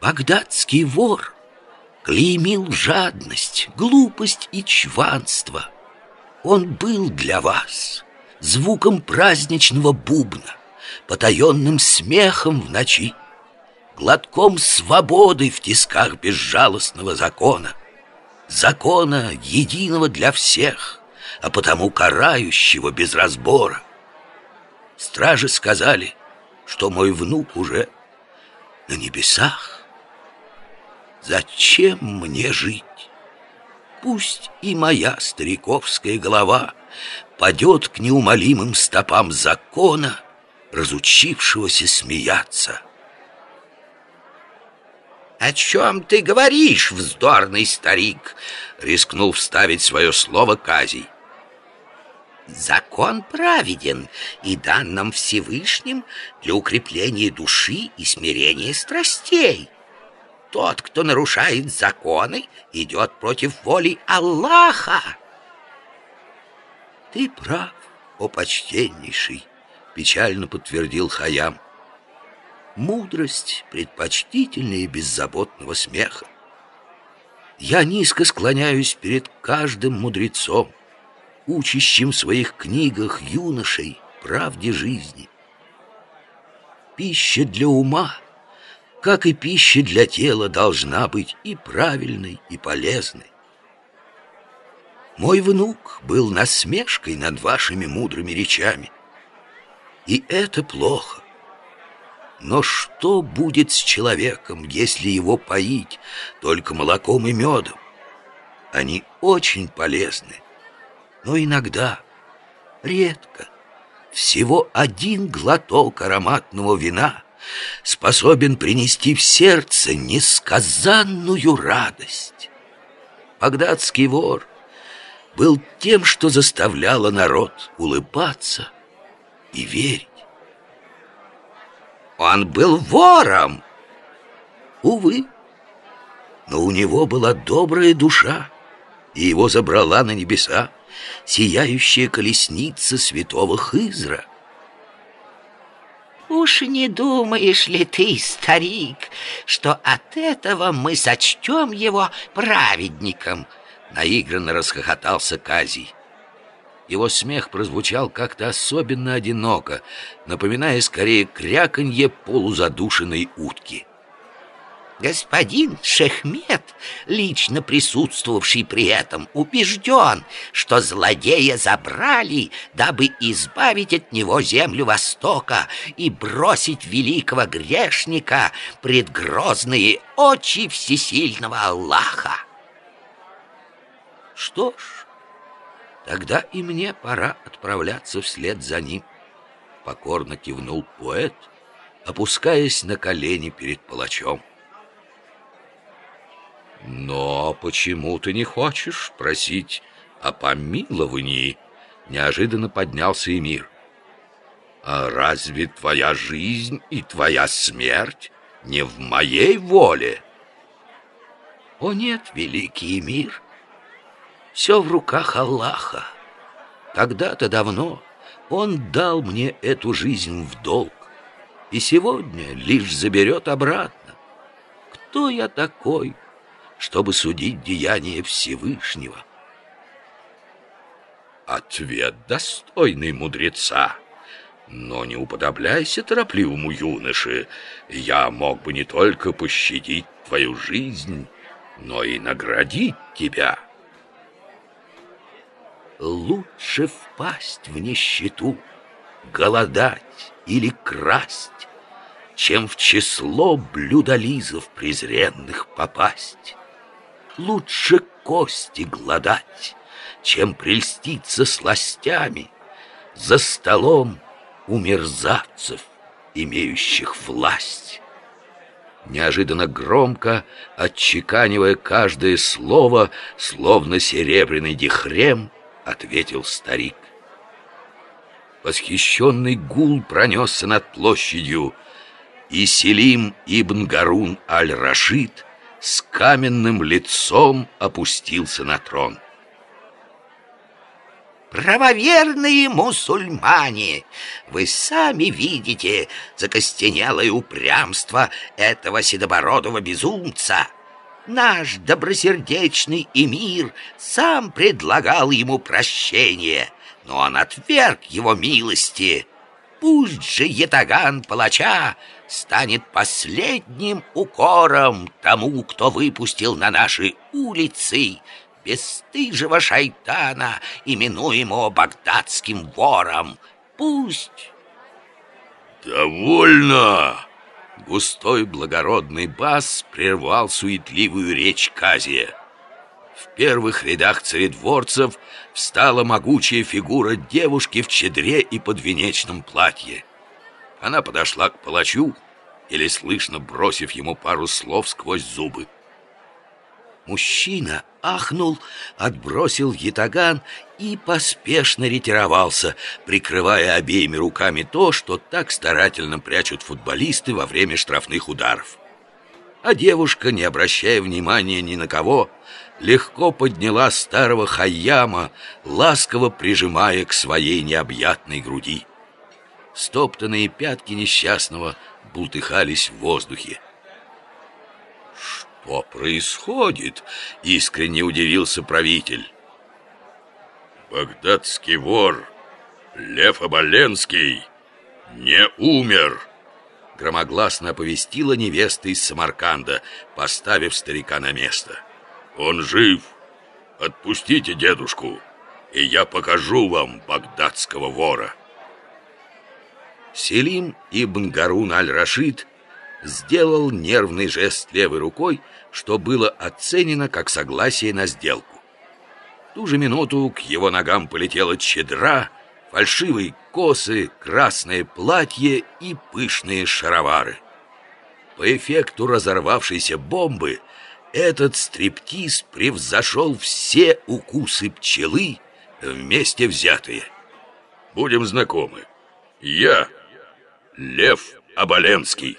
Багдадский вор клеймил жадность, глупость и чванство. Он был для вас звуком праздничного бубна, потаенным смехом в ночи, глотком свободы в тисках безжалостного закона, закона единого для всех, а потому карающего без разбора. Стражи сказали, что мой внук уже на небесах. Зачем мне жить? Пусть и моя стариковская голова падет к неумолимым стопам закона, разучившегося смеяться. «О чем ты говоришь, вздорный старик?» — рискнул вставить свое слово Казий. «Закон праведен и дан нам Всевышним для укрепления души и смирения страстей». Тот, кто нарушает законы, идет против воли Аллаха. Ты прав, о почтеннейший, печально подтвердил Хаям. Мудрость предпочтительнее беззаботного смеха. Я низко склоняюсь перед каждым мудрецом, учащим в своих книгах юношей правде жизни. Пища для ума — как и пища для тела, должна быть и правильной, и полезной. Мой внук был насмешкой над вашими мудрыми речами. И это плохо. Но что будет с человеком, если его поить только молоком и медом? Они очень полезны, но иногда, редко, всего один глоток ароматного вина — способен принести в сердце несказанную радость. Багдадский вор был тем, что заставляло народ улыбаться и верить. Он был вором! Увы, но у него была добрая душа, и его забрала на небеса сияющая колесница святого Хызра. Уж не думаешь ли ты, старик, что от этого мы сочтем его праведником? Наигранно расхохотался Казий. Его смех прозвучал как-то особенно одиноко, напоминая скорее кряканье полузадушенной утки. Господин Шехмет, лично присутствовавший при этом, убежден, что злодея забрали, дабы избавить от него землю Востока и бросить великого грешника пред грозные очи всесильного Аллаха. Что ж, тогда и мне пора отправляться вслед за ним, покорно кивнул поэт, опускаясь на колени перед палачом. «Но почему ты не хочешь просить о помиловании?» Неожиданно поднялся Эмир. «А разве твоя жизнь и твоя смерть не в моей воле?» «О нет, великий Эмир, все в руках Аллаха. Когда-то давно Он дал мне эту жизнь в долг, и сегодня лишь заберет обратно. Кто я такой?» Чтобы судить деяния Всевышнего. Ответ достойный мудреца. Но не уподобляйся торопливому юноше. Я мог бы не только пощадить твою жизнь, но и наградить тебя. Лучше впасть в нищету, голодать или красть, чем в число блюдолизов презренных попасть лучше кости гладать, чем прельститься сластями за столом у мерзавцев, имеющих власть. Неожиданно громко, отчеканивая каждое слово, словно серебряный дихрем, ответил старик. Восхищенный гул пронесся над площадью, и Селим ибн Гарун аль-Рашид — с каменным лицом опустился на трон. правоверные мусульмане. Вы сами видите закостенелое упрямство этого седобородого безумца. Наш добросердечный эмир сам предлагал ему прощение, но он отверг его милости. Пусть же ятаган палача станет последним укором тому, кто выпустил на наши улицы бесстыжего шайтана, именуемого багдадским вором. Пусть... «Довольно!» Густой благородный бас прервал суетливую речь Казия. В первых рядах царедворцев встала могучая фигура девушки в чедре и подвенечном платье. Она подошла к палачу, или слышно бросив ему пару слов сквозь зубы. Мужчина ахнул, отбросил ятаган и поспешно ретировался, прикрывая обеими руками то, что так старательно прячут футболисты во время штрафных ударов. А девушка, не обращая внимания ни на кого, легко подняла старого Хайяма, ласково прижимая к своей необъятной груди. Стоптанные пятки несчастного бултыхались в воздухе. «Что происходит?» — искренне удивился правитель. «Багдадский вор Лев Оболенский не умер!» Громогласно оповестила невеста из Самарканда, поставив старика на место. «Он жив! Отпустите дедушку, и я покажу вам багдадского вора!» Селим ибн Гарун аль-Рашид сделал нервный жест левой рукой, что было оценено как согласие на сделку. В ту же минуту к его ногам полетела чедра, фальшивые косы, красное платье и пышные шаровары. По эффекту разорвавшейся бомбы этот стриптиз превзошел все укусы пчелы вместе взятые. Будем знакомы. Я Лев Оболенский.